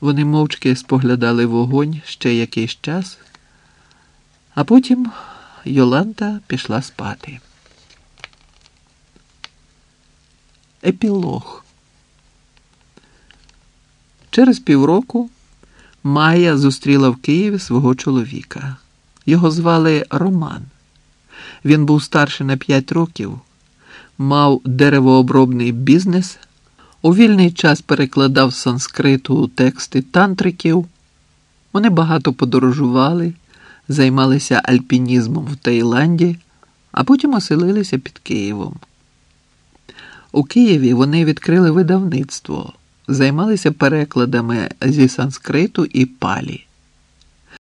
Вони мовчки споглядали вогонь ще якийсь час, а потім Йоланта пішла спати. Епілог. Через півроку Майя зустріла в Києві свого чоловіка. Його звали Роман. Він був старший на 5 років, мав деревообробний бізнес, у вільний час перекладав з санскриту тексти тантриків. Вони багато подорожували, займалися альпінізмом в Таїланді, а потім оселилися під Києвом. У Києві вони відкрили видавництво, займалися перекладами зі санскриту і палі.